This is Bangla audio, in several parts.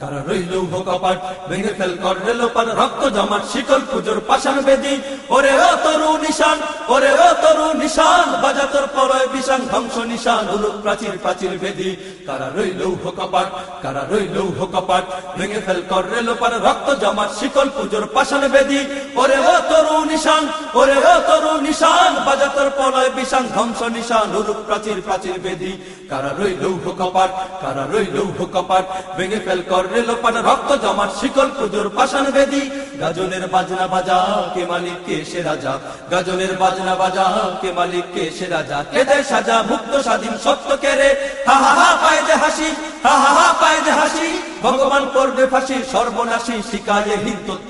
কারা রইল কপাট ভেঙে ফেল কর রেল রক্ত জমাট, শিকল পুজোর বেদি। তরু নিশান তরু বিশান ধ্বংস নিশান প্রাচীর প্রাচীর বেদি। কারা ফেল রক্ত জমাট, শিকল পুজোর পাশান বেদি। ওরে ও তরু নিশান, ওরে ও তরু নিশান বাজা তোর পলয় বিশান ধ্বংস নিশান উলুক প্রাচীর প্রাচীর বেদি। কারা রইল কপাট, কারা রইল কপাট, ভেঙে ফেল কর রেল পান রক্ত জমাট, শিকল পুজোর পাশান বেদি। গাজনের বাজনা বাজা, কে মালিক, কে সে রাজা? গাজনের বাজনা বাজা, কে মালিক, কে সে রাজা? কে দেয় সাজা, মুক্ত স্বাধীন সত্য কেরে হা হা হা, পায় যে হাসি, হা হা হা, পায় যে হাসি। ভগবান করবে ফাঁসি, সর্বনাশী শিকায়ে হিন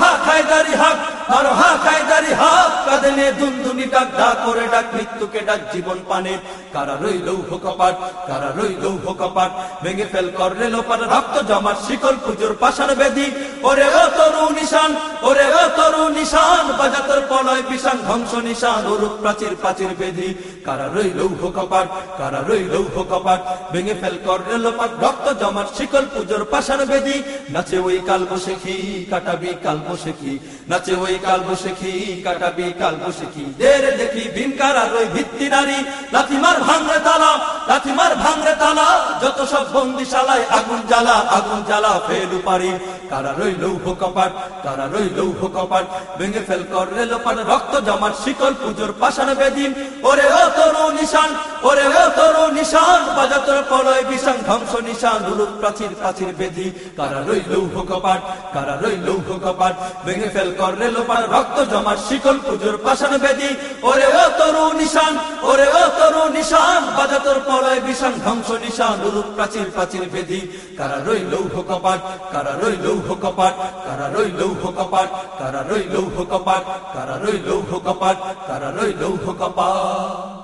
হা খায়দারি হক হা খায়দারি হক। কাঁদনে দুনদুনি ডাক ডাক করে ডাক, মৃত্যুকে ডাক জীবন পানে। কারা রই লৌহ কপাট, কারা রই লৌহ কপাট। ভেঙে ফেল কর রেল পার রক্ত জমার শিকল, পুজোর পাশার বেদি। ওরে ও তরু নিশান, ওরে ও তরু নিশান বাজাতর পলয় বিশান ধ্বংস, নিশান ওরূপ প্রাচীর প্রাচীর বেদি। কারা রই লৌহ কপাট, কারা রই লৌহ কপাট? ভেঙে ফেল কর রেল রক্ত জমার শিকল পুজোর পাশান বেদি। নাচে ওই কাল বসেখি কাটাবি কাল বসেখি নাচে ওই কাল বসেখি কাটাবি কাল বসেখি দের দেখি ভীমকার আর ওই ভিত্তি নারী। লাথিমার ভাঙরে তালা তালা যত সব বন্দিশালায় আগুন জ্বালা আগুন জ্বালা ফেলু পারি কারা রইল কপাট কারা রই লৌহ কপাট। ভেঙে ফেল কর রেল পাট রক্ত জমার শিকল পুজোর পাশান বেদিন। ওরে ও তোর নিশান, ওরে ও তরু নিশান পলয় বিশান ধ্বংস নিশান উলুক প্রাচীর প্রাচীর বেদি। কারা রই লৌহ কপাট কারা রই লৌহ কপাট ভেঙে ফেল কর রেল রক্ত জমার শিকল পুজোর পাশান বেদি। ওরে ও তরু নিশান, ওরে ও তরু নিশান বাজাতর পলয় বিশান ধ্বংস নিশান উলুক প্রাচীর প্রাচীর বেদি। কারা রই লৌহ কপাট কারা রই লৌহ কপাট কারা রই লৌহ কপাট কারা রই লৌহ কপাট কারা রই লৌহ কপাট কারা রই লৌহ কপাট